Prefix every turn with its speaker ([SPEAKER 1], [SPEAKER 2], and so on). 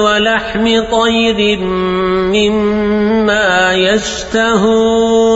[SPEAKER 1] ولحم طير مما يشتهون